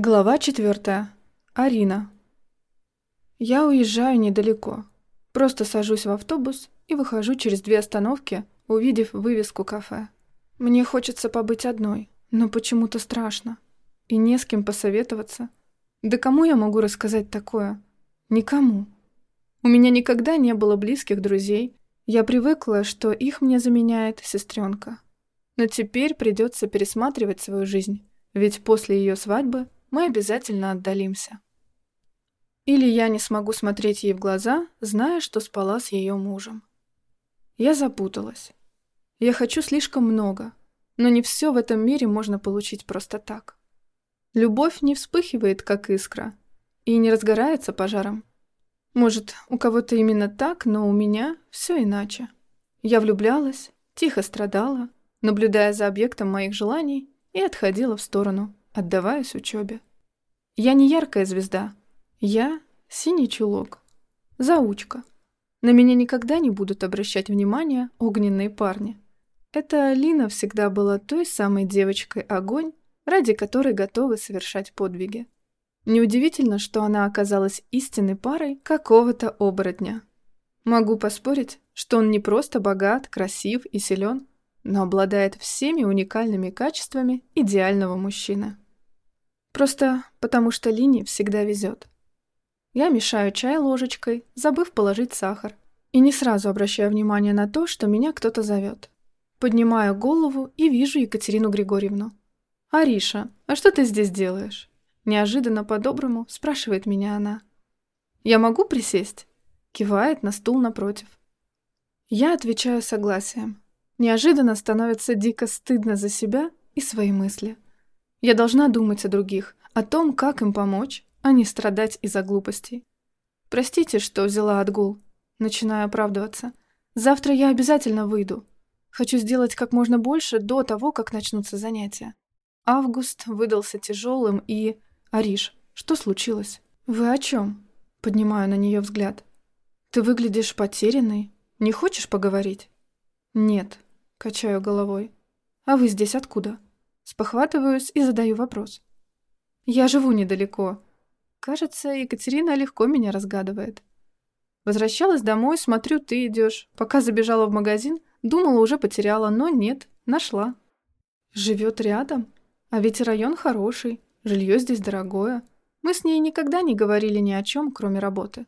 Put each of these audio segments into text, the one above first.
Глава четвертая. Арина. Я уезжаю недалеко. Просто сажусь в автобус и выхожу через две остановки, увидев вывеску кафе. Мне хочется побыть одной, но почему-то страшно. И не с кем посоветоваться. Да кому я могу рассказать такое? Никому. У меня никогда не было близких друзей. Я привыкла, что их мне заменяет сестренка. Но теперь придется пересматривать свою жизнь, ведь после ее свадьбы мы обязательно отдалимся. Или я не смогу смотреть ей в глаза, зная, что спала с ее мужем. Я запуталась. Я хочу слишком много, но не все в этом мире можно получить просто так. Любовь не вспыхивает, как искра, и не разгорается пожаром. Может, у кого-то именно так, но у меня все иначе. Я влюблялась, тихо страдала, наблюдая за объектом моих желаний, и отходила в сторону, отдаваясь учебе. Я не яркая звезда. Я синий чулок. Заучка. На меня никогда не будут обращать внимание огненные парни. Эта Лина всегда была той самой девочкой-огонь, ради которой готовы совершать подвиги. Неудивительно, что она оказалась истинной парой какого-то оборотня. Могу поспорить, что он не просто богат, красив и силен, но обладает всеми уникальными качествами идеального мужчины. Просто потому что Лине всегда везет. Я мешаю чай ложечкой, забыв положить сахар, и не сразу обращаю внимание на то, что меня кто-то зовет. Поднимаю голову и вижу Екатерину Григорьевну. «Ариша, а что ты здесь делаешь?» Неожиданно по-доброму спрашивает меня она. «Я могу присесть?» Кивает на стул напротив. Я отвечаю согласием. Неожиданно становится дико стыдно за себя и свои мысли. Я должна думать о других, о том, как им помочь, а не страдать из-за глупостей. Простите, что взяла отгул. Начинаю оправдываться. Завтра я обязательно выйду. Хочу сделать как можно больше до того, как начнутся занятия. Август выдался тяжелым и... «Ариш, что случилось?» «Вы о чем?» Поднимаю на нее взгляд. «Ты выглядишь потерянной. Не хочешь поговорить?» «Нет», — качаю головой. «А вы здесь откуда?» Спохватываюсь и задаю вопрос. «Я живу недалеко. Кажется, Екатерина легко меня разгадывает. Возвращалась домой, смотрю, ты идешь. Пока забежала в магазин, думала, уже потеряла, но нет, нашла. Живет рядом? А ведь район хороший, жилье здесь дорогое. Мы с ней никогда не говорили ни о чем, кроме работы.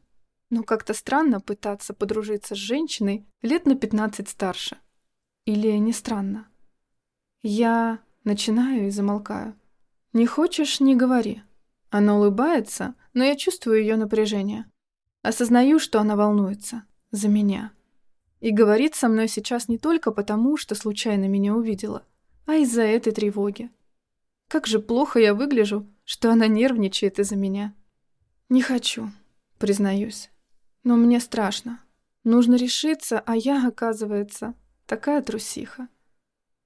Но как-то странно пытаться подружиться с женщиной лет на 15 старше. Или не странно? Я начинаю и замолкаю. Не хочешь – не говори. Она улыбается, но я чувствую ее напряжение. Осознаю, что она волнуется. За меня. И говорит со мной сейчас не только потому, что случайно меня увидела, а из-за этой тревоги. Как же плохо я выгляжу, что она нервничает из-за меня. Не хочу, признаюсь. Но мне страшно. Нужно решиться, а я, оказывается, такая трусиха.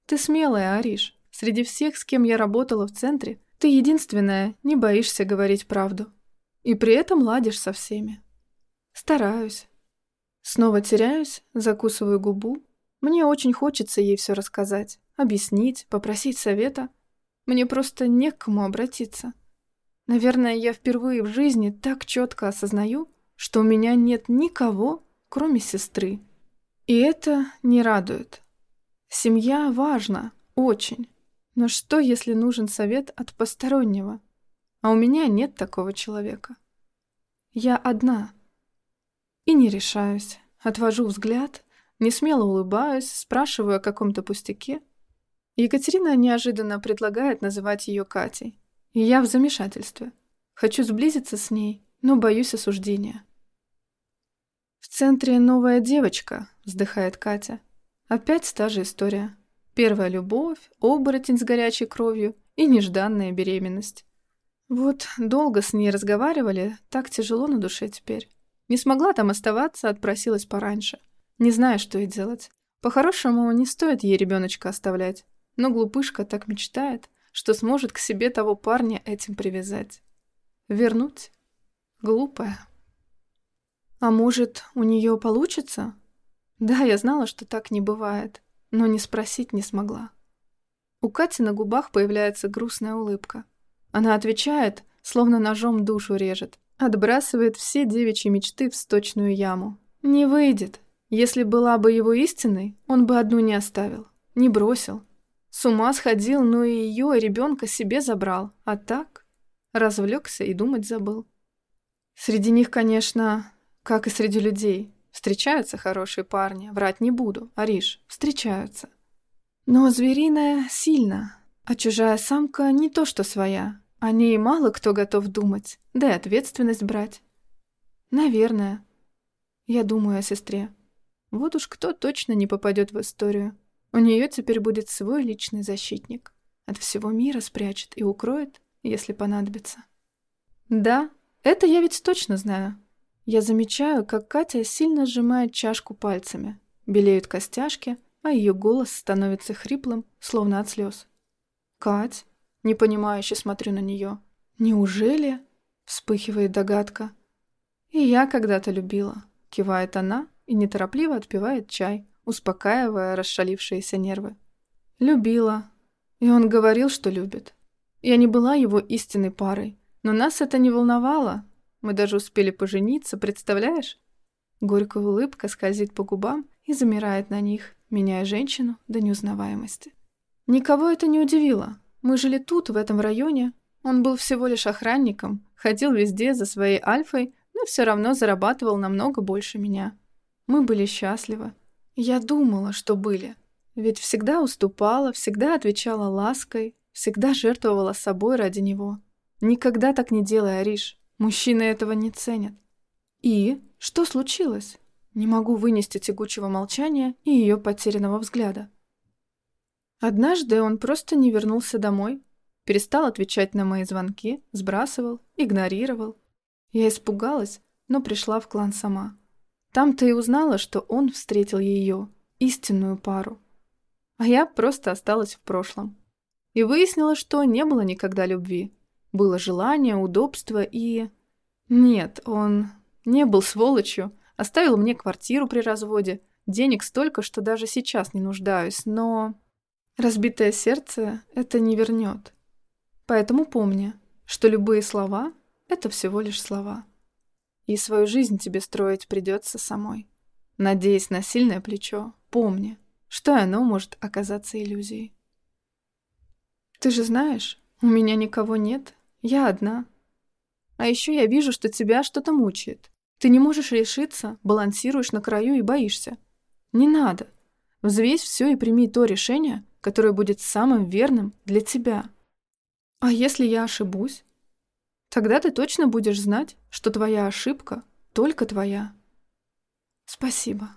Ты смелая, Ариш. Среди всех, с кем я работала в центре, ты единственная, не боишься говорить правду. И при этом ладишь со всеми. Стараюсь. Снова теряюсь, закусываю губу. Мне очень хочется ей все рассказать, объяснить, попросить совета, мне просто не к кому обратиться. Наверное, я впервые в жизни так четко осознаю, что у меня нет никого, кроме сестры. И это не радует. Семья важна, очень. Но что, если нужен совет от постороннего? А у меня нет такого человека. Я одна. И не решаюсь. Отвожу взгляд, не смело улыбаюсь, спрашиваю о каком-то пустяке — Екатерина неожиданно предлагает называть ее Катей. И я в замешательстве. Хочу сблизиться с ней, но боюсь осуждения. «В центре новая девочка», — вздыхает Катя. Опять та же история. Первая любовь, оборотень с горячей кровью и нежданная беременность. Вот долго с ней разговаривали, так тяжело на душе теперь. Не смогла там оставаться, отпросилась пораньше. Не знаю, что ей делать. По-хорошему, не стоит ей ребеночка оставлять. Но глупышка так мечтает, что сможет к себе того парня этим привязать. Вернуть? Глупая. А может, у нее получится? Да, я знала, что так не бывает, но не спросить не смогла. У Кати на губах появляется грустная улыбка. Она отвечает, словно ножом душу режет. Отбрасывает все девичьи мечты в сточную яму. Не выйдет. Если была бы его истиной, он бы одну не оставил. Не бросил. С ума сходил, но и ее, ребенка себе забрал. А так? Развлекся и думать забыл. Среди них, конечно, как и среди людей, встречаются хорошие парни. Врать не буду. Ариш, встречаются. Но звериная сильно, а чужая самка не то что своя. О ней мало кто готов думать, да и ответственность брать. Наверное. Я думаю о сестре. Вот уж кто точно не попадет в историю. У нее теперь будет свой личный защитник. От всего мира спрячет и укроет, если понадобится. Да, это я ведь точно знаю. Я замечаю, как Катя сильно сжимает чашку пальцами. Белеют костяшки, а ее голос становится хриплым, словно от слез. «Кать?» Непонимающе смотрю на нее. «Неужели?» — вспыхивает догадка. «И я когда-то любила», — кивает она и неторопливо отпивает чай, успокаивая расшалившиеся нервы. «Любила. И он говорил, что любит. Я не была его истинной парой, но нас это не волновало. Мы даже успели пожениться, представляешь?» Горькая улыбка скользит по губам и замирает на них, меняя женщину до неузнаваемости. Никого это не удивило. Мы жили тут, в этом районе. Он был всего лишь охранником, ходил везде за своей Альфой, но все равно зарабатывал намного больше меня. Мы были счастливы. Я думала, что были. Ведь всегда уступала, всегда отвечала лаской, всегда жертвовала собой ради него. Никогда так не делай, Ариш. Мужчины этого не ценят. И что случилось? Не могу вынести тягучего молчания и ее потерянного взгляда. Однажды он просто не вернулся домой, перестал отвечать на мои звонки, сбрасывал, игнорировал. Я испугалась, но пришла в клан сама. Там-то и узнала, что он встретил ее, истинную пару. А я просто осталась в прошлом. И выяснила, что не было никогда любви. Было желание, удобство и... Нет, он не был сволочью, оставил мне квартиру при разводе, денег столько, что даже сейчас не нуждаюсь, но... Разбитое сердце это не вернет. Поэтому помни, что любые слова — это всего лишь слова. И свою жизнь тебе строить придется самой. Надеясь на сильное плечо, помни, что оно может оказаться иллюзией. Ты же знаешь, у меня никого нет, я одна. А еще я вижу, что тебя что-то мучает. Ты не можешь решиться, балансируешь на краю и боишься. Не надо. Взвесь все и прими то решение, которое будет самым верным для тебя. А если я ошибусь? Тогда ты точно будешь знать, что твоя ошибка только твоя. Спасибо.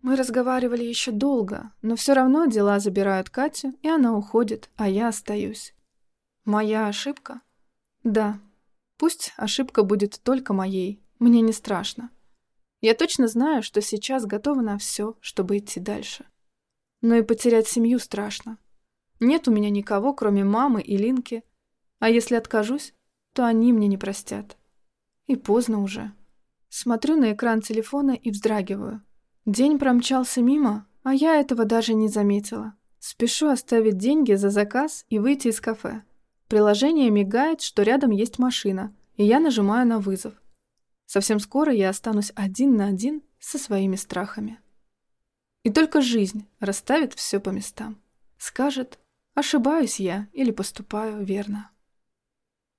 Мы разговаривали еще долго, но все равно дела забирают Катю, и она уходит, а я остаюсь. Моя ошибка? Да. Пусть ошибка будет только моей, мне не страшно. Я точно знаю, что сейчас готова на все, чтобы идти дальше. Но и потерять семью страшно. Нет у меня никого, кроме мамы и Линки. А если откажусь, то они мне не простят. И поздно уже. Смотрю на экран телефона и вздрагиваю. День промчался мимо, а я этого даже не заметила. Спешу оставить деньги за заказ и выйти из кафе. Приложение мигает, что рядом есть машина, и я нажимаю на вызов. Совсем скоро я останусь один на один со своими страхами. И только жизнь расставит все по местам. Скажет, ошибаюсь я или поступаю верно.